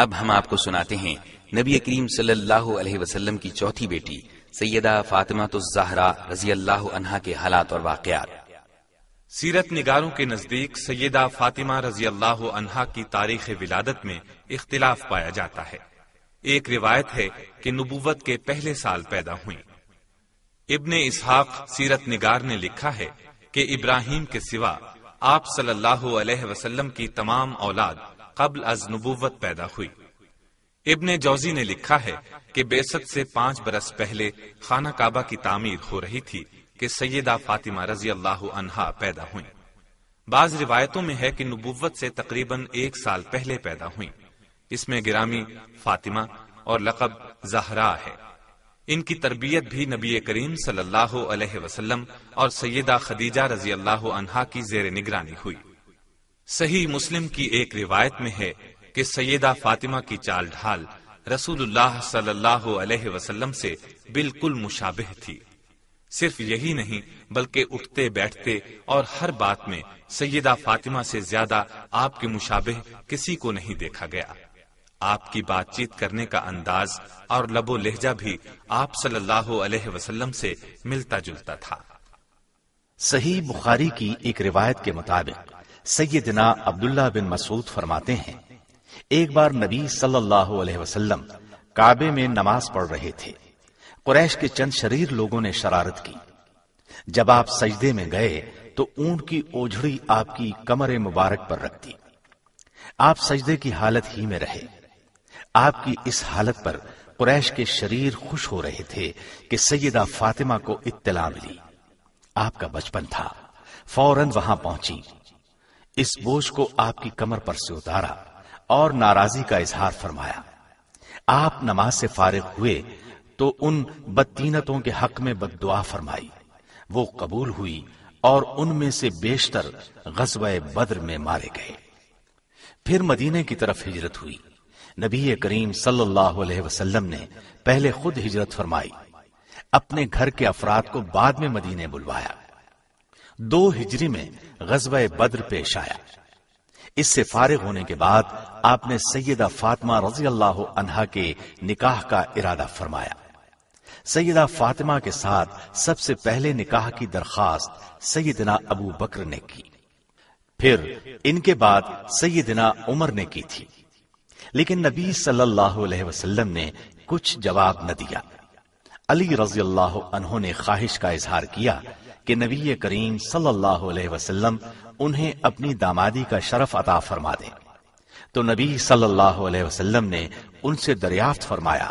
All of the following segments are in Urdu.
اب ہم آپ کو سناتے ہیں نبی کریم صلی اللہ علیہ وسلم کی چوتھی بیٹی، سیدہ فاطمہ الزہرا رضی اللہ عنہا کے حالات اور واقعات۔ سیرت نگاروں کے نزدیک سیدہ فاطمہ رضی اللہ عنہا کی تاریخ ولادت میں اختلاف پایا جاتا ہے۔ ایک روایت ہے کہ نبوت کے پہلے سال پیدا ہوئی ابن اسحاق سیرت نگار نے لکھا ہے کہ ابراہیم کے سوا آپ صلی اللہ علیہ وسلم کی تمام اولاد قبل از نبوت پیدا ہوئی۔ ابن جوزی نے لکھا ہے کہ بیست سے پانچ برس پہلے خانہ کعبہ کی تعمیر ہو رہی تھی کہ سیدہ فاطمہ رضی اللہ عنہا پیدا ہوئی بعض روایتوں میں ہے کہ نبوت سے تقریباً ایک سال پہلے پیدا ہوئی اس میں گرامی فاطمہ اور لقب زہرا ہے۔ ان کی تربیت بھی نبی کریم صلی اللہ علیہ وسلم اور سیدہ خدیجہ رضی اللہ عنہا کی زیر نگرانی ہوئی۔ صحیح مسلم کی ایک روایت میں ہے کہ سیدہ فاطمہ کی چال ڈھال رسول اللہ صلی اللہ علیہ وسلم سے بالکل مشابہ تھی۔ صرف یہی نہیں، بلکہ اٹھتے بیٹھتے اور ہر بات میں سیدہ فاطمہ سے زیادہ آپ کے مشابہ کسی کو نہیں دیکھا گیا۔ آپ کی بات چیت کرنے کا انداز اور لب و لہجہ بھی آپ صلی اللہ علیہ وسلم سے ملتا جلتا تھا۔ صحیح بخاری کی ایک روایت کے مطابق سیدنا عبداللہ بن مسعود فرماتے ہیں، ایک بار نبی صلی اللہ علیہ وسلم کعبے میں نماز پڑھ رہے تھے۔ قریش کے چند شریر لوگوں نے شرارت کی۔ جب آپ سجدے میں گئے تو اونٹ کی اوجھڑی آپ کی کمر مبارک پر رکھ دی۔ آپ سجدے کی حالت ہی میں رہے۔ آپ کی اس حالت پر قریش کے شریر خوش ہو رہے تھے کہ سیدہ فاطمہ کو اطلاع ملی۔ آپ کا بچپن تھا۔ فوراً وہاں پہنچی۔ اس بوجھ کو آپ کی کمر پر سے اتارا اور ناراضی کا اظہار فرمایا۔ آپ نماز سے فارغ ہوئے تو ان بدتینتوں کے حق میں بد دعا فرمائی۔ وہ قبول ہوئی اور ان میں سے بیشتر غزوہ بدر میں مارے گئے۔ پھر مدینے کی طرف ہجرت ہوئی۔ نبی کریم صلی اللہ علیہ وسلم نے پہلے خود ہجرت فرمائی۔ اپنے گھر کے افراد کو بعد میں مدینے بلوایا۔ دو ہجری میں غزوہ بدر پیش آیا۔ اس سے فارغ ہونے کے بعد آپ نے سیدہ فاطمہ رضی اللہ عنہا کے نکاح کا ارادہ فرمایا۔ سیدہ فاطمہ کے ساتھ سب سے پہلے نکاح کی درخواست سیدنا ابو بکر نے کی۔ پھر ان کے بعد سیدنا عمر نے کی تھی۔ لیکن نبی صلی اللہ علیہ وسلم نے کچھ جواب نہ دیا۔ علی رضی اللہ عنہ نے خواہش کا اظہار کیا کہ نبی کریم صلی اللہ علیہ وسلم انہیں اپنی دامادی کا شرف عطا فرما دے تو نبی صلی اللہ علیہ وسلم نے ان سے دریافت فرمایا،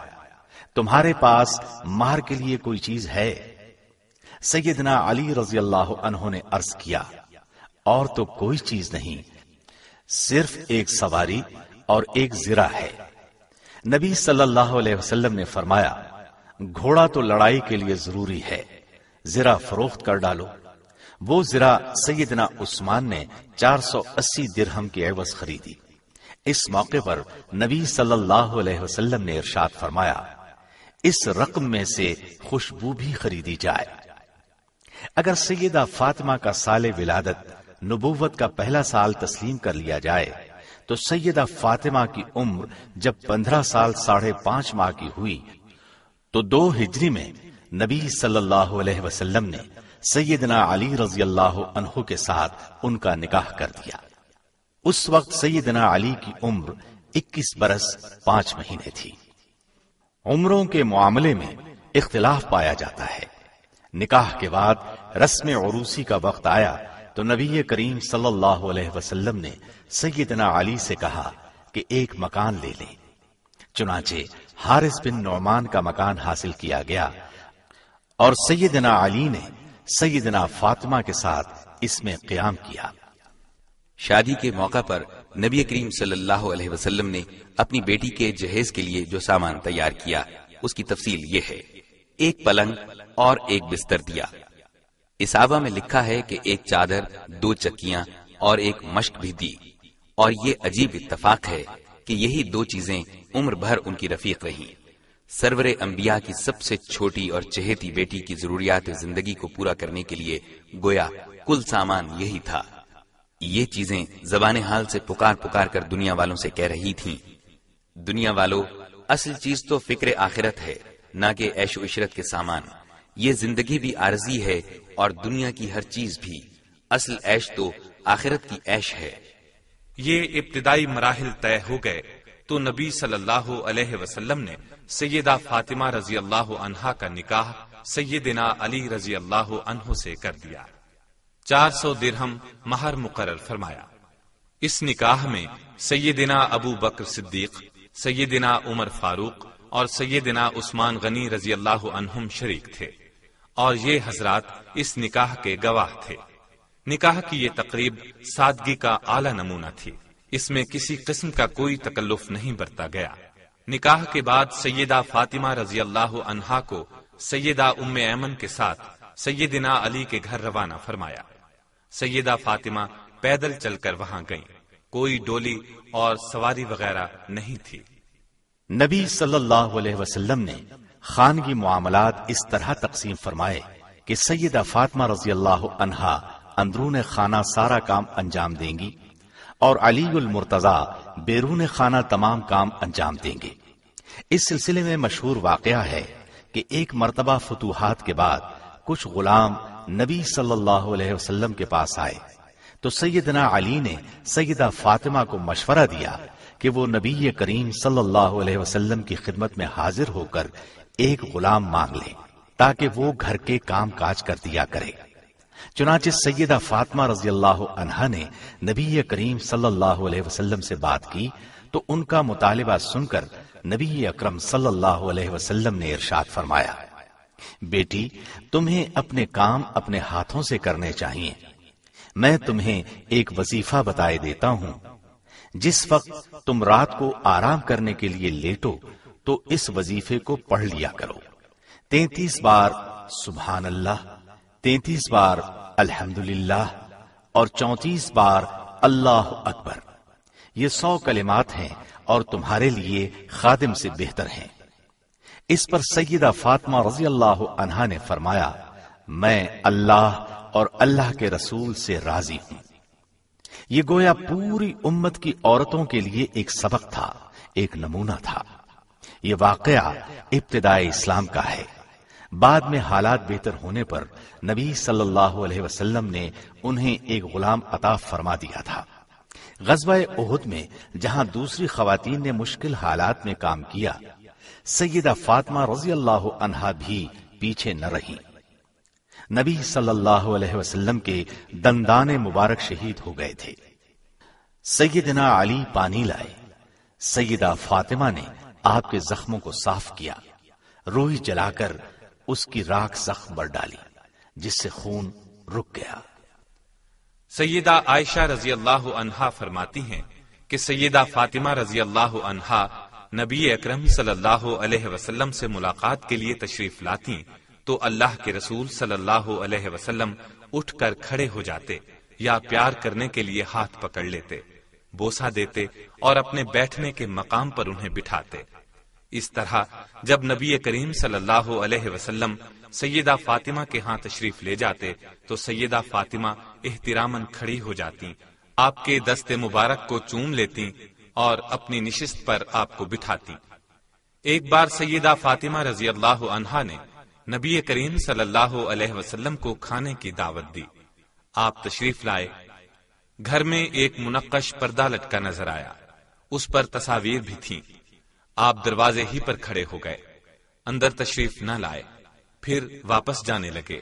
تمہارے پاس مار کے لیے کوئی چیز ہے؟ سیدنا علی رضی اللہ عنہ نے عرض کیا، اور تو کوئی چیز نہیں، صرف ایک سواری اور ایک زرا ہے۔ نبی صلی اللہ علیہ وسلم نے فرمایا، گھوڑا تو لڑائی کے لیے ضروری ہے۔ زرا فروخت کر ڈالو۔ وہ زرا سیدنا عثمان نے چار سو اسی درہم کی عوض خریدی۔ اس موقع پر نبی صلی اللہ علیہ وسلم نے ارشاد فرمایا، اس رقم میں سے خوشبو بھی خریدی جائے۔ اگر سیدہ فاطمہ کا سال ولادت نبوت کا پہلا سال تسلیم کر لیا جائے، تو سیدہ فاطمہ کی عمر جب پندرہ سال ساڑھے پانچ ماہ کی ہوئی، تو دو ہجری میں نبی صلی اللہ علیہ وسلم نے سیدنا علی رضی اللہ عنہ کے ساتھ ان کا نکاح کر دیا۔ اس وقت سیدنا علی کی عمر اکیس برس پانچ مہینے تھی۔ عمروں کے معاملے میں اختلاف پایا جاتا ہے۔ نکاح کے بعد رسم عروسی کا وقت آیا تو نبی کریم صلی اللہ علیہ وسلم نے سیدنا علی سے کہا کہ ایک مکان لے لیں۔ چنانچہ حارث بن نعمان کا مکان حاصل کیا گیا اور سیدنا علی نے سیدنا فاطمہ کے ساتھ اس میں قیام کیا۔ شادی کے موقع پر نبی کریم صلی اللہ علیہ وسلم نے اپنی بیٹی کے جہیز کے لیے جو سامان تیار کیا، اس کی تفصیل یہ ہے۔ ایک پلنگ اور ایک بستر دیا۔ اسابہ میں لکھا ہے کہ ایک چادر، دو چکیاں اور ایک مشق بھی دی۔ اور یہ عجیب اتفاق ہے کہ یہی دو چیزیں عمر بھر ان کی رفیق رہی سرور انبیاء کی سب سے چھوٹی اور چہیتی بیٹی کی ضروریات زندگی کو پورا کرنے کے لیے گویا کل سامان یہی تھا۔ یہ چیزیں زبان حال سے پکار پکار کر دنیا والوں سے کہہ رہی تھیں۔ دنیا والو، اصل چیز تو فکر آخرت ہے، نہ کہ عیش و عشرت کے سامان۔ یہ زندگی بھی عارضی ہے اور دنیا کی ہر چیز بھی۔ اصل عیش تو آخرت کی عیش ہے۔ یہ ابتدائی مراحل طے ہو گئے۔ تو نبی صلی اللہ علیہ وسلم نے سیدہ فاطمہ رضی اللہ عنہا کا نکاح سیدنا علی رضی اللہ عنہ سے کر دیا۔ چار سو درہم مہر مقرر فرمایا۔ اس نکاح میں سیدنا ابو بکر صدیق، سیدنا عمر فاروق اور سیدنا عثمان غنی رضی اللہ عنہم شریک تھے۔ اور یہ حضرات اس نکاح کے گواہ تھے۔ نکاح کی یہ تقریب سادگی کا اعلی نمونہ تھی۔ اس میں کسی قسم کا کوئی تکلف نہیں برتا گیا۔ نکاح کے بعد سیدہ فاطمہ رضی اللہ عنہا کو سیدہ ام ایمن کے ساتھ سیدنا علی کے گھر روانہ فرمایا۔ سیدہ فاطمہ پیدل چل کر وہاں گئیں۔ کوئی ڈولی اور سواری وغیرہ نہیں تھی۔ نبی صلی اللہ علیہ وسلم نے خانگی معاملات اس طرح تقسیم فرمائے کہ سیدہ فاطمہ رضی اللہ عنہا اندرون خانہ سارا کام انجام دیں گی اور علی المرتضی بیرون خانہ تمام کام انجام دیں گے۔ اس سلسلے میں مشہور واقعہ ہے کہ ایک مرتبہ فتوحات کے بعد کچھ غلام نبی صلی اللہ علیہ وسلم کے پاس آئے۔ تو سیدنا علی نے سیدہ فاطمہ کو مشورہ دیا کہ وہ نبی کریم صلی اللہ علیہ وسلم کی خدمت میں حاضر ہو کر ایک غلام مانگ لے تاکہ وہ گھر کے کام کاج کر دیا کرے۔ چنانچہ سیدہ فاطمہ رضی اللہ عنہا نے نبی کریم صلی اللہ علیہ وسلم سے بات کی تو ان کا مطالبہ سن کر نبی اکرم صلی اللہ علیہ وسلم نے ارشاد فرمایا، بیٹی، تمہیں اپنے کام اپنے ہاتھوں سے کرنے چاہیے۔ میں تمہیں ایک وظیفہ بتائے دیتا ہوں۔ جس وقت تم رات کو آرام کرنے کے لیے لیٹو تو اس وظیفے کو پڑھ لیا کرو۔ تینتیس بار سبحان اللہ، تینتیس بار الحمد اور چونتیس بار اللہ اکبر۔ یہ سو کلمات ہیں اور تمہارے لیے خادم سے بہتر ہیں۔ اس پر سیدہ فاطمہ رضی اللہ عنہا نے فرمایا، میں اللہ اور اللہ کے رسول سے راضی ہوں۔ یہ گویا پوری امت کی عورتوں کے لیے ایک سبق تھا، ایک نمونہ تھا۔ یہ واقعہ ابتدائی اسلام کا ہے۔ بعد میں حالات بہتر ہونے پر نبی صلی اللہ علیہ وسلم نے انہیں ایک غلام عطا فرما دیا تھا۔ غزوہ احد میں جہاں دوسری خواتین نے مشکل حالات میں کام کیا، سیدہ فاطمہ رضی اللہ عنہا بھی پیچھے نہ رہی۔ نبی صلی اللہ علیہ وسلم کے دندان مبارک شہید ہو گئے تھے۔ سیدنا علی پانی لائے۔ سیدہ فاطمہ نے آپ کے زخموں کو صاف کیا۔ روئی جلا کر اس کی راک زخم بر ڈالی، جس سے خون رک گیا۔ سیدہ عائشہ رضی اللہ عنہا فرماتی ہیں کہ سیدہ فاطمہ رضی اللہ عنہا نبی اکرم صلی اللہ علیہ وسلم سے ملاقات کے لیے تشریف لاتی، تو اللہ کے رسول صلی اللہ علیہ وسلم اٹھ کر کھڑے ہو جاتے یا پیار کرنے کے لیے ہاتھ پکڑ لیتے بوسا دیتے اور اپنے بیٹھنے کے مقام پر انہیں بٹھاتے۔ اس طرح جب نبی کریم صلی اللہ علیہ وسلم سیدہ فاطمہ کے ہاں تشریف لے جاتے تو سیدہ فاطمہ احترامن کھڑی ہو جاتی، آپ کے دست مبارک کو چوم لیتی اور اپنی نشست پر آپ کو بٹھاتی۔ ایک بار سیدہ فاطمہ رضی اللہ عنہا نے نبی کریم صلی اللہ علیہ وسلم کو کھانے کی دعوت دی۔ آپ تشریف لائے۔ گھر میں ایک منقش پردہ لٹکا نظر آیا۔ اس پر تصاویر بھی تھیں۔ آپ دروازے ہی پر کھڑے ہو گئے۔ اندر تشریف نہ لائے۔ پھر واپس جانے لگے۔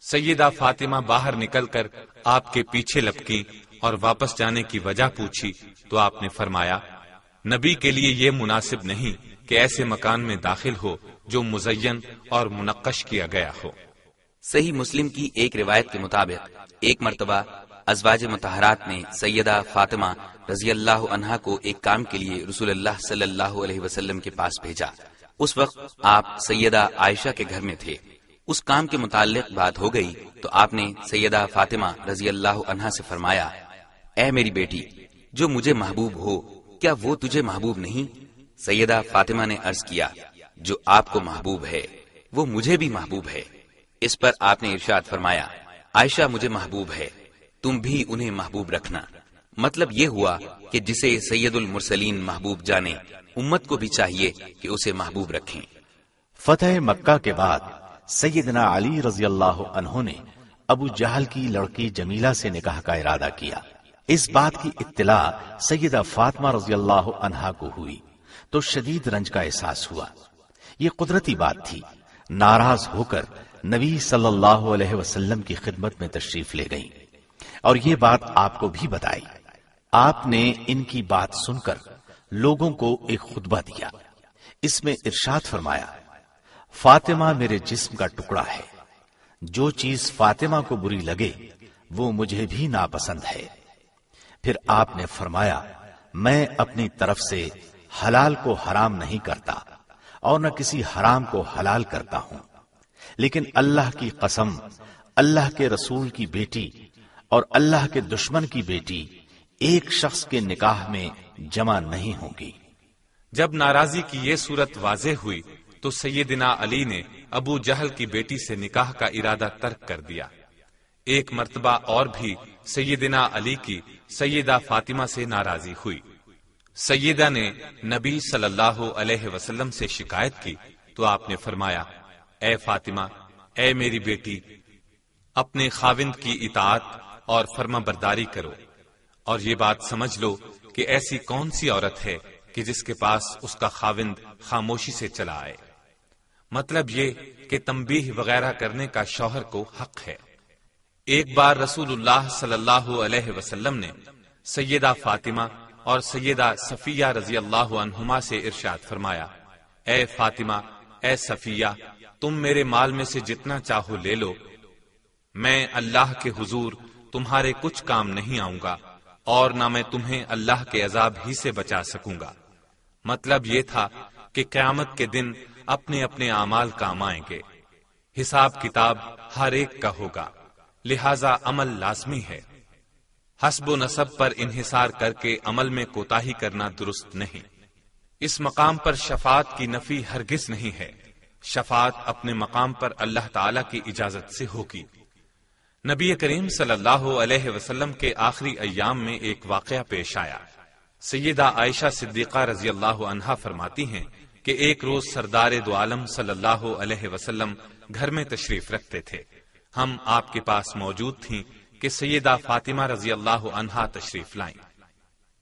سیدہ فاطمہ باہر نکل کر آپ کے پیچھے لپکی اور واپس جانے کی وجہ پوچھی تو آپ نے فرمایا، نبی کے لیے یہ مناسب نہیں کہ ایسے مکان میں داخل ہو جو مزین اور منقش کیا گیا ہو۔ صحیح مسلم کی ایک روایت کے مطابق، ایک مرتبہ ازواج متحرات نے سیدہ فاطمہ رضی اللہ عنہا کو ایک کام کے لیے رسول اللہ صلی اللہ علیہ وسلم کے پاس بھیجا۔ اس وقت آپ سیدہ عائشہ کے گھر میں تھے۔ اس کام کے متعلق بات ہو گئی تو آپ نے سیدہ فاطمہ رضی اللہ عنہا سے فرمایا، اے میری بیٹی، جو مجھے محبوب ہو، کیا وہ تجھے محبوب نہیں؟ سیدہ فاطمہ نے عرض کیا، جو آپ کو محبوب ہے، وہ مجھے بھی محبوب ہے۔ اس پر آپ نے ارشاد فرمایا، عائشہ مجھے محبوب ہے۔ تم بھی انہیں محبوب رکھنا۔ مطلب یہ ہوا کہ جسے سید المرسلین محبوب جانے، امت کو بھی چاہیے کہ اسے محبوب رکھیں۔ فتح مکہ کے بعد سیدنا علی رضی اللہ عنہ نے ابو جہل کی لڑکی جمیلہ سے نکاح کا ارادہ کیا۔ اس بات کی اطلاع سیدہ فاطمہ رضی اللہ عنہا کو ہوئی۔ تو شدید رنج کا احساس ہوا۔ یہ قدرتی بات تھی۔ ناراض ہو کر نبی صلی اللہ علیہ وسلم کی خدمت میں تشریف لے گئی اور یہ بات آپ کو بھی بتائی۔ آپ نے ان کی بات سن کر لوگوں کو ایک خطبہ دیا۔ اس میں ارشاد فرمایا، فاطمہ میرے جسم کا ٹکڑا ہے۔ جو چیز فاطمہ کو بری لگے، وہ مجھے بھی ناپسند ہے۔ پھر آپ نے فرمایا، میں اپنی طرف سے حلال کو حرام نہیں کرتا اور نہ کسی حرام کو حلال کرتا ہوں۔ لیکن اللہ کی قسم، اللہ کے رسول کی بیٹی اور اللہ کے دشمن کی بیٹی ایک شخص کے نکاح میں جمع نہیں ہوگی جب ناراضی کی یہ صورت واضح ہوئی تو سیدنا علی نے ابو جہل کی بیٹی سے نکاح کا ارادہ ترک کر دیا۔ ایک مرتبہ اور بھی سیدنا علی کی سیدہ فاطمہ سے ناراضی ہوئی۔ سیدہ نے نبی صلی اللہ علیہ وسلم سے شکایت کی تو آپ نے فرمایا، اے فاطمہ، اے میری بیٹی، اپنے خاوند کی اطاعت اور فرما برداری کرو۔ اور یہ بات سمجھ لو کہ ایسی کون سی عورت ہے کہ جس کے پاس اس کا خاوند خاموشی سے چلا آئے۔ مطلب یہ کہ تمبیح وغیرہ کرنے کا شوہر کو حق ہے۔ ایک بار رسول اللہ صلی اللہ علیہ وسلم نے سیدہ فاطمہ اور سیدہ صفیہ رضی اللہ عنہما سے ارشاد فرمایا، اے فاطمہ، اے صفیہ، تم میرے مال میں سے جتنا چاہو لے لو۔ میں اللہ کے حضور تمہارے کچھ کام نہیں آؤں گا اور نہ میں تمہیں اللہ کے عذاب ہی سے بچا سکوں گا۔ مطلب یہ تھا کہ قیامت کے دن اپنے اپنے اعمال کام آئیں گے۔ حساب کتاب ہر ایک کا ہوگا۔ لہذا عمل لازمی ہے۔ حسب و نصب پر انحصار کر کے عمل میں کوتا کرنا درست نہیں۔ اس مقام پر شفاعت کی نفی ہرگز نہیں ہے۔ شفاعت اپنے مقام پر اللہ تعالی کی اجازت سے ہوگی۔ نبی کریم صلی اللہ علیہ وسلم کے آخری ایام میں ایک واقعہ پیش آیا۔ سیدہ عائشہ صدیقہ رضی اللہ عنہا فرماتی ہیں کہ ایک روز سردار دو عالم صلی اللہ علیہ وسلم گھر میں تشریف رکھتے تھے۔ ہم آپ کے پاس موجود تھیں کہ سیدہ فاطمہ رضی اللہ عنہا تشریف لائیں۔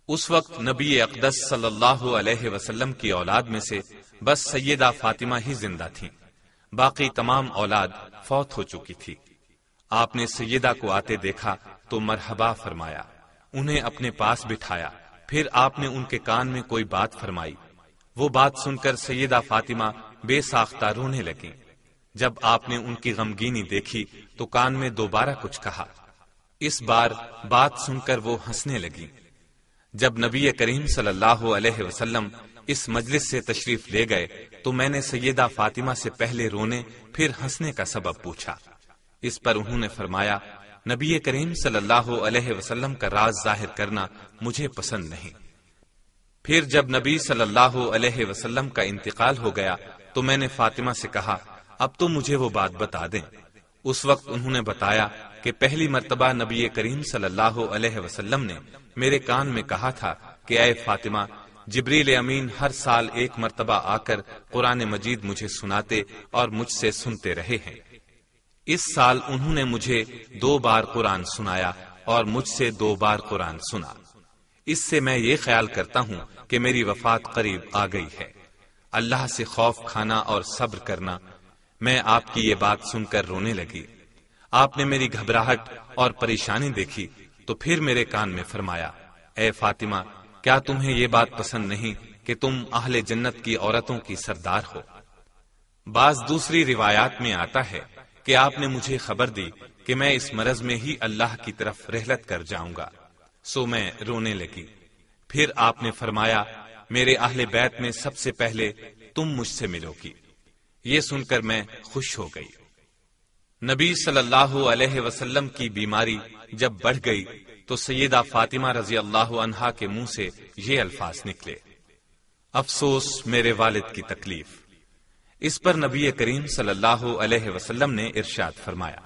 اس وقت نبی اقدس صلی اللہ علیہ وسلم کی اولاد میں سے بس سیدہ فاطمہ ہی زندہ تھیں۔ باقی تمام اولاد فوت ہو چکی تھی۔ آپ نے سیدہ کو آتے دیکھا تو مرحبا فرمایا، انہیں اپنے پاس بٹھایا، پھر آپ نے ان کے کان میں کوئی بات فرمائی۔ وہ بات سن کر سیدہ فاطمہ بے ساختہ رونے لگی جب آپ نے ان کی غمگینی دیکھی تو کان میں دوبارہ کچھ کہا۔ اس بار بات سن کر وہ ہنسنے لگی جب نبی کریم صلی اللہ علیہ وسلم اس مجلس سے تشریف لے گئے تو میں نے سیدہ فاطمہ سے پہلے رونے، پھر ہنسنے کا سبب پوچھا۔ اس پر انہوں نے فرمایا، نبی کریم صلی اللہ علیہ وسلم کا راز ظاہر کرنا مجھے پسند نہیں۔ پھر جب نبی صلی اللہ علیہ وسلم کا انتقال ہو گیا، تو میں نے فاطمہ سے کہا، اب تو مجھے وہ بات بتا دیں۔ اس وقت انہوں نے بتایا کہ پہلی مرتبہ نبی کریم صلی اللہ علیہ وسلم نے میرے کان میں کہا تھا کہ اے فاطمہ، جبریل امین ہر سال ایک مرتبہ آ کر قرآن مجید مجھے سناتے اور مجھ سے سنتے رہے ہیں۔ اس سال انہوں نے مجھے دو بار قرآن سنایا اور مجھ سے دو بار قرآن سنا۔ اس سے میں یہ خیال کرتا ہوں کہ میری وفات قریب آ گئی ہے۔ اللہ سے خوف کھانا اور صبر کرنا۔ میں آپ کی یہ بات سن کر رونے لگی۔ آپ نے میری گھبراہٹ اور پریشانی دیکھی تو پھر میرے کان میں فرمایا، اے فاطمہ، کیا تمہیں یہ بات پسند نہیں کہ تم اہل جنت کی عورتوں کی سردار ہو؟ بعض دوسری روایات میں آتا ہے کہ آپ نے مجھے خبر دی کہ میں اس مرض میں ہی اللہ کی طرف رحلت کر جاؤں گا۔ سو میں رونے لگی۔ پھر آپ نے فرمایا، میرے اہل بیت میں سب سے پہلے تم مجھ سے ملو گی۔ یہ سن کر میں خوش ہو گئی۔ نبی صلی اللہ علیہ وسلم کی بیماری جب بڑھ گئی تو سیدہ فاطمہ رضی اللہ عنہا کے منہ سے یہ الفاظ نکلے۔ افسوس میرے والد کی تکلیف۔ اس پر نبی کریم صلی اللہ علیہ وسلم نے ارشاد فرمایا،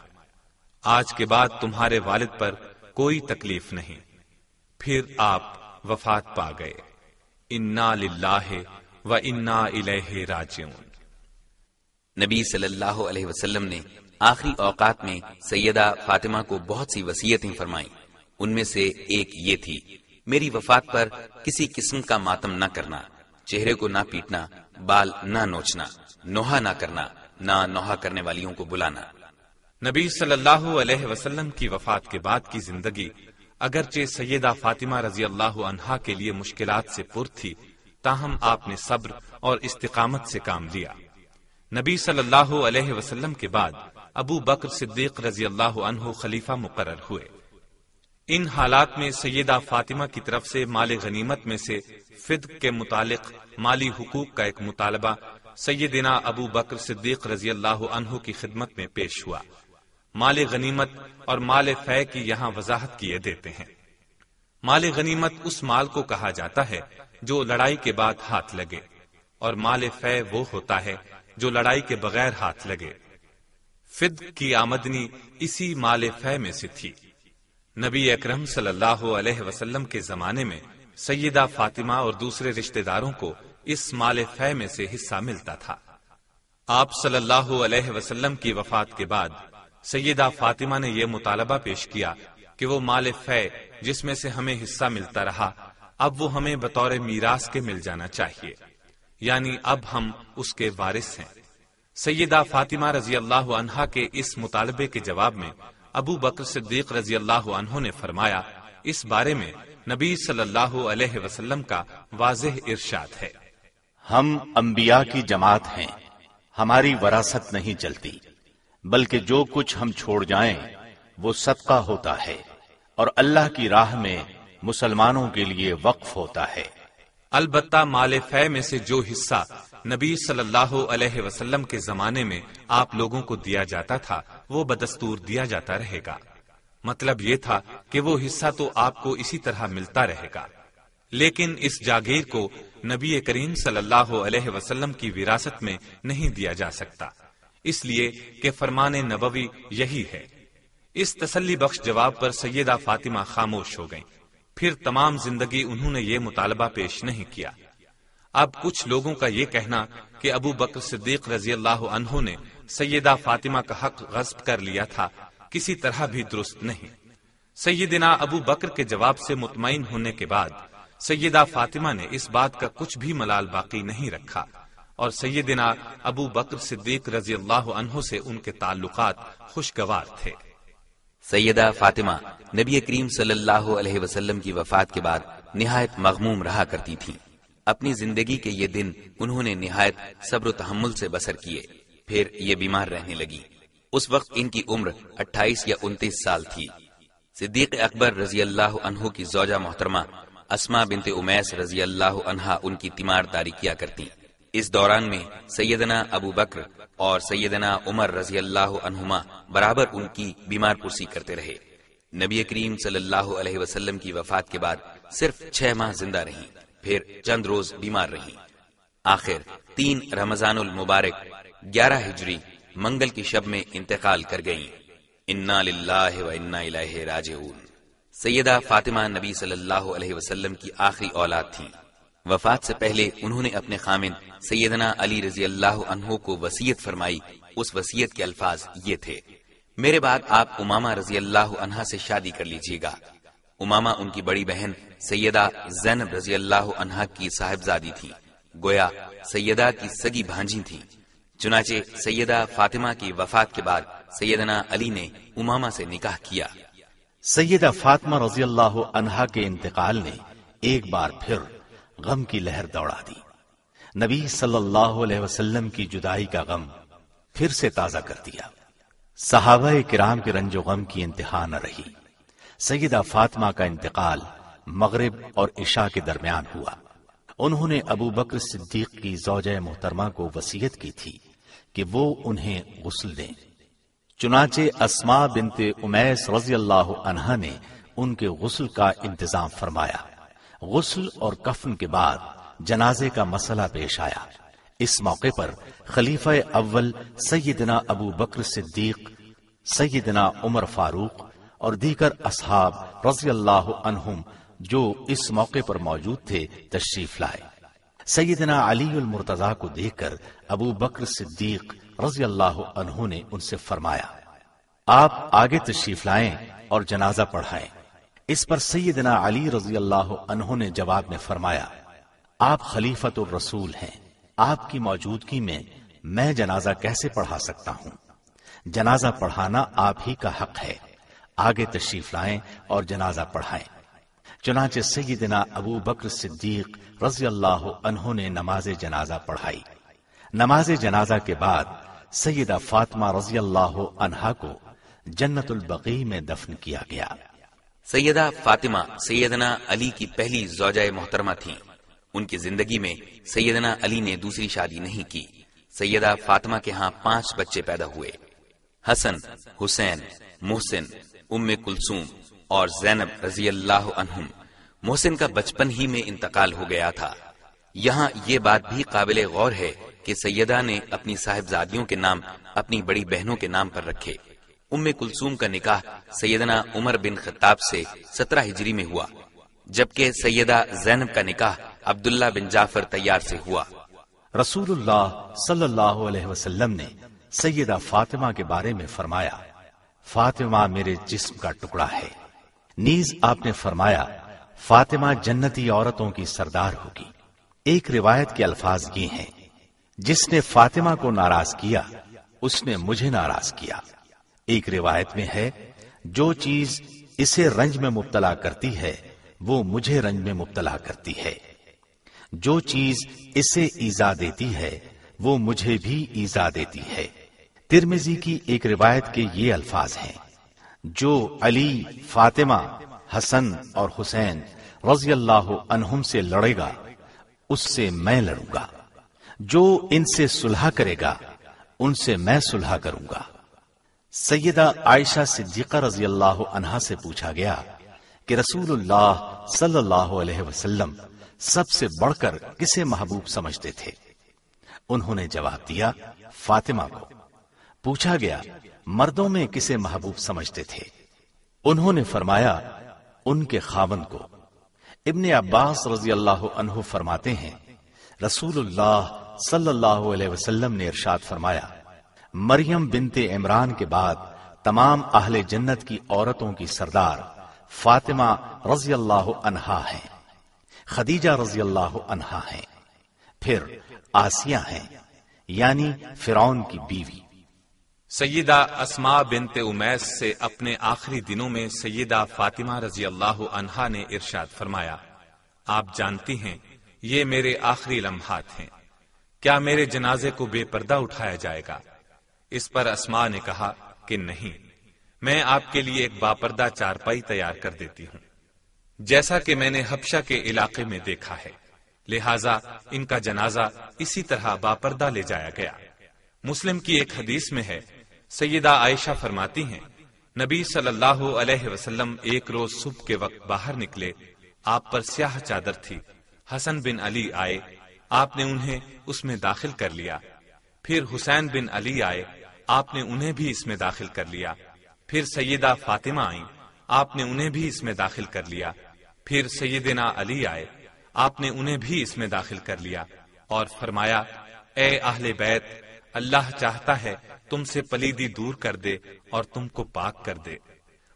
آج کے بعد تمہارے والد پر کوئی تکلیف نہیں، پھر آپ وفات پا گئے۔ انا للہ و انا الیہ راجعون۔ نبی صلی اللہ علیہ وسلم نے آخری اوقات میں سیدہ فاطمہ کو بہت سی وسیعتیں فرمائیں۔ ان میں سے ایک یہ تھی، میری وفات پر کسی قسم کا ماتم نہ کرنا، چہرے کو نہ پیٹنا، بال نہ نوچنا۔ نوحا نہ کرنا، نہ نوحا کرنے والیوں کو بلانا۔ نبی صلی اللہ علیہ وسلم کی وفات کے بعد کی زندگی اگرچہ سیدہ فاطمہ رضی اللہ عنہا کے لیے مشکلات سے پر تھی، تاہم آپ نے صبر اور استقامت سے کام لیا۔ نبی صلی اللہ علیہ وسلم کے بعد ابو بکر صدیق رضی اللہ عنہ خلیفہ مقرر ہوئے۔ ان حالات میں سیدہ فاطمہ کی طرف سے مال غنیمت میں سے فد کے متعلق مالی حقوق کا ایک مطالبہ سیدنا ابو بکر صدیق رضی اللہ عنہ کی خدمت میں پیش ہوا۔ مال غنیمت اور مال فے کی یہاں وضاحت کیے دیتے ہیں۔ مال غنیمت اس مال کو کہا جاتا ہے جو لڑائی کے بعد ہاتھ لگے، اور مال فے وہ ہوتا ہے جو لڑائی کے بغیر ہاتھ لگے۔ فد کی آمدنی اسی مال فہ میں سے تھی۔ نبی اکرم صلی اللہ علیہ وسلم کے زمانے میں سیدہ فاطمہ اور دوسرے رشتہ داروں کو اس مال فہ میں سے حصہ ملتا تھا۔ آپ صلی اللہ علیہ وسلم کی وفات کے بعد سیدہ فاطمہ نے یہ مطالبہ پیش کیا کہ وہ مال فہ جس میں سے ہمیں حصہ ملتا رہا، اب وہ ہمیں بطور میراث کے مل جانا چاہیے۔ یعنی اب ہم اس کے وارث ہیں۔ سیدہ فاطمہ رضی اللہ عنہا کے اس مطالبے کے جواب میں ابو بکر صدیق رضی اللہ عنہ نے فرمایا، اس بارے میں نبی صلی اللہ علیہ وسلم کا واضح ارشاد ہے۔ ہم انبیاء کی جماعت ہیں، ہماری وراثت نہیں چلتی، بلکہ جو کچھ ہم چھوڑ جائیں، وہ صدقہ ہوتا ہے، اور اللہ کی راہ میں مسلمانوں کے لیے وقف ہوتا ہے۔ البتہ مال فہ میں سے جو حصہ نبی صلی اللہ علیہ وسلم کے زمانے میں آپ لوگوں کو دیا جاتا تھا، وہ بدستور دیا جاتا رہے گا۔ مطلب یہ تھا کہ وہ حصہ تو آپ کو اسی طرح ملتا رہے گا۔ لیکن اس جاگیر کو نبی کریم صلی اللہ علیہ وسلم کی وراثت میں نہیں دیا جا سکتا۔ اس لیے کہ فرمان نبوی یہی ہے۔ اس تسلی بخش جواب پر سیدہ فاطمہ خاموش ہو گئیں۔ پھر تمام زندگی انہوں نے یہ مطالبہ پیش نہیں کیا۔ اب کچھ لوگوں کا یہ کہنا کہ ابو بکر صدیق رضی اللہ عنہ نے سیدہ فاطمہ کا حق غصب کر لیا تھا، کسی طرح بھی درست نہیں۔ سیدنا ابو بکر کے جواب سے مطمئن ہونے کے بعد سیدہ فاطمہ نے اس بات کا کچھ بھی ملال باقی نہیں رکھا اور سیدنا ابو بکر صدیق رضی اللہ عنہ سے ان کے تعلقات خوشگوار تھے۔ سیدہ فاطمہ نبی کریم صلی اللہ علیہ وسلم کی وفات کے بعد نہایت مغموم رہا کرتی تھی اپنی زندگی کے یہ دن انہوں نے نہایت صبر و تحمل سے بسر کیے، پھر یہ بیمار رہنے لگی۔ اس وقت ان کی عمر اٹھائیس یا انتیس سال تھی۔ صدیق اکبر رضی اللہ عنہ کی زوجہ محترمہ اسما بنت امیس رضی اللہ عنہا ان کی تیمار داری کیا کرتی۔ اس دوران میں سیدنا ابو بکر اور سیدنا عمر رضی اللہ عنہما برابر ان کی بیمار پرسی کرتے رہے۔ نبی کریم صلی اللہ علیہ وسلم کی وفات کے بعد صرف چھ ماہ زندہ رہی پھر چند روز بیمار رہی آخر تین رمضان المبارک، گیارہ ہجری، منگل کی شب میں انتقال کر گئیں۔ انا للہ و انا الہ راجعون۔ سیدہ فاطمہ نبی صلی اللہ علیہ وسلم کی آخری اولاد تھیں وفات سے پہلے انہوں نے اپنے خامن سیدنا علی رضی اللہ عنہ کو وسیعت فرمائی۔ اس وسیعت کے الفاظ یہ تھے۔ میرے بعد آپ اماما رضی اللہ عنہ سے شادی کر لیجیے گا۔ اماما ان کی بڑی بہن سیدہ زینب رضی اللہ عنہ کی صاحبزادی تھی۔ گویا سیدہ کی سگی بھانجی تھی۔ چنانچہ سیدہ فاطمہ کی وفات کے بعد سیدنا علی نے اماما سے نکاح کیا۔ سیدہ فاطمہ رضی اللہ عنہا کے انتقال نے ایک بار پھر غم کی لہر دوڑا دی۔ نبی صلی اللہ علیہ وسلم کی جدائی کا غم پھر سے تازہ کر دیا۔ صحابہ کرام کے رنج و غم کی انتہا نہ رہی۔ سیدہ فاطمہ کا انتقال مغرب اور عشاء کے درمیان ہوا۔ انہوں نے ابو بکر صدیق کی زوجہ محترمہ کو وسیعت کی تھی کہ وہ انہیں غسل دیں۔ چنانچہ اسما بنت امیس رضی اللہ عنہا نے ان کے غسل کا انتظام فرمایا۔ غسل اور کفن کے بعد جنازے کا مسئلہ پیش آیا۔ اس موقع پر خلیفہ اول سیدنا ابو بکر صدیق، سیدنا عمر فاروق اور دیگر اصحاب رضی اللہ عنہم جو اس موقع پر موجود تھے تشریف لائے۔ سیدنا علی المرتضی کو دیکھ کر ابو بکر صدیق رضی اللہ عنہ نے ان سے فرمایا، آپ آگے تشریف لائیں اور جنازہ پڑھائیں۔ اس پر سیدنا علی رضی اللہ عنہ نے جواب میں فرمایا، آپ خلیفت الرسول ہیں، آپ کی موجودگی میں میں جنازہ کیسے پڑھا سکتا ہوں؟ جنازہ پڑھانا آپ ہی کا حق ہے۔ آگے تشریف لائیں اور جنازہ پڑھائیں۔ چنانچہ سیدنا ابو بکر صدیق رضی اللہ عنہ نے نماز جنازہ پڑھائی۔ نماز جنازہ کے بعد سیدہ فاطمہ رضی اللہ عنہا کو جنت البقی میں دفن کیا گیا۔ سیدہ فاطمہ سیدنا علی کی پہلی زوجہ محترمہ تھیں۔ ان کی زندگی میں سیدنا علی نے دوسری شادی نہیں کی۔ سیدہ فاطمہ کے ہاں پانچ بچے پیدا ہوئے۔ حسن، حسین، محسن، ام کلثوم اور زینب رضی اللہ عنہم۔ محسن کا بچپن ہی میں انتقال ہو گیا تھا۔ یہاں یہ بات بھی قابل غور ہے کہ سیدہ نے اپنی صاحبزادیوں کے نام اپنی بڑی بہنوں کے نام پر رکھے۔ ام کلثوم کا نکاح سیدنا عمر بن خطاب سے سترہ ہجری میں ہوا، جبکہ سیدہ زینب کا نکاح عبداللہ بن جعفر تیار سے ہوا۔ رسول اللہ صلی اللہ علیہ وسلم نے سیدہ فاطمہ کے بارے میں فرمایا، فاطمہ میرے جسم کا ٹکڑا ہے۔ نیز آپ نے فرمایا، فاطمہ جنتی عورتوں کی سردار ہوگی۔ ایک روایت کے الفاظ یہ ہیں جس نے فاطمہ کو ناراض کیا، اس نے مجھے ناراض کیا۔ ایک روایت میں ہے، جو چیز اسے رنج میں مبتلا کرتی ہے، وہ مجھے رنج میں مبتلا کرتی ہے۔ جو چیز اسے ایزا دیتی ہے، وہ مجھے بھی ایزا دیتی ہے۔ ترمیزی کی ایک روایت کے یہ الفاظ ہیں۔ جو علی، فاطمہ، حسن اور حسین رضی اللہ عنہم سے لڑے گا، اس سے میں لڑوں گا۔ جو ان سے سلح کرے گا، ان سے میں سلح کروں گا۔ سیدہ عائشہ صدیقہ رضی اللہ عنہا سے پوچھا گیا کہ رسول اللہ صلی اللہ علیہ وسلم سب سے بڑھ کر کسے محبوب سمجھتے تھے؟ انہوں نے جواب دیا، فاطمہ کو۔ پوچھا گیا، مردوں میں کسے محبوب سمجھتے تھے؟ انہوں نے فرمایا، ان کے خاون کو۔ ابن عباس رضی اللہ عنہ فرماتے ہیں، رسول اللہ صلی اللہ علیہ وسلم نے ارشاد فرمایا، مریم بنت عمران کے بعد تمام اہل جنت کی عورتوں کی سردار فاطمہ رضی اللہ عنہا ہیں، خدیجہ رضی اللہ عنہا ہیں، پھر آسیہ ہیں یعنی فرعون کی بیوی۔ سیدہ اسما بنت امیس سے اپنے آخری دنوں میں سیدہ فاطمہ رضی اللہ عنہا نے ارشاد فرمایا، آپ جانتی ہیں، یہ میرے آخری لمحات ہیں۔ کیا میرے جنازے کو بے پردہ اٹھایا جائے گا؟ اس پر اسما نے کہا کہ نہیں، میں آپ کے لیے ایک باپردہ چارپائی تیار کر دیتی ہوں۔ جیسا کہ میں نے حبشہ کے علاقے میں دیکھا ہے، لہذا ان کا جنازہ اسی طرح باپردہ لے جایا گیا۔ مسلم کی ایک حدیث میں ہے، سیدہ عائشہ فرماتی ہیں، نبی صلی اللہ علیہ وسلم ایک روز صبح کے وقت باہر نکلے، آپ پر سیاہ چادر تھی، حسن بن علی آئے آپ نے انہیں اس میں داخل کر لیا۔ پھر حسین بن علی آئے، آپ نے انہیں بھی اس میں داخل کر لیا۔ پھر سیدہ فاطمہ آئیں، آپ نے انہیں بھی اس میں داخل کر لیا۔ پھر سیدنا علی آئے، آپ نے انہیں بھی اس میں داخل کر لیا۔ اور فرمایا، اے اہل بیت، اللہ چاہتا ہے تم سے پلیدی دور کر دے اور تم کو پاک کر دے۔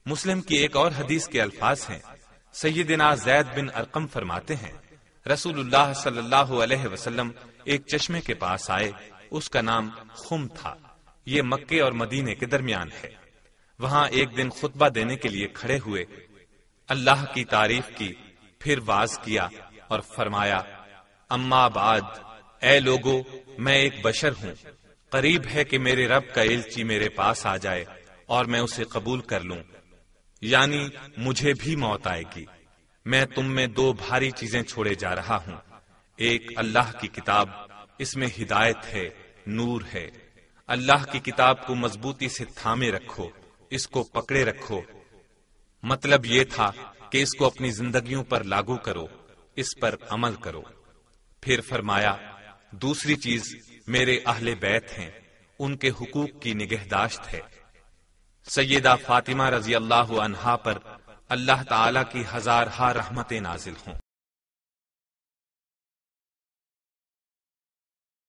مسلم کی ایک اور حدیث کے الفاظ ہیں۔ سیدنا زید بن ارقم فرماتے ہیں رسول اللہ صلی اللہ علیہ وسلم ایک چشمے کے پاس آئے۔ اس کا نام خم تھا۔ یہ مکے اور مدینے کے درمیان ہے۔ وہاں ایک دن خطبہ دینے کے لیے کھڑے ہوئے۔ اللہ کی تعریف کی، پھر واز کیا اور فرمایا، اما بعد، اے لوگو، میں ایک بشر ہوں۔ قریب ہے کہ میرے رب کا علچی میرے پاس آ جائے اور میں اسے قبول کر لوں۔ یعنی مجھے بھی موت آئے گی۔ میں تم میں دو بھاری چیزیں چھوڑے جا رہا ہوں۔ ایک اللہ کی کتاب، اس میں ہدایت ہے، نور ہے۔ اللہ کی کتاب کو مضبوطی سے تھامے رکھو، اس کو پکڑے رکھو۔ مطلب یہ تھا کہ اس کو اپنی زندگیوں پر لاگو کرو، اس پر عمل کرو۔ پھر فرمایا، دوسری چیز میرے اہل بیت ہیں، ان کے حقوق کی نگہداشت ہے۔ سیدہ فاطمہ رضی اللہ عنہا پر اللہ تعالی کی ہزار ہا رحمتیں نازل ہوں۔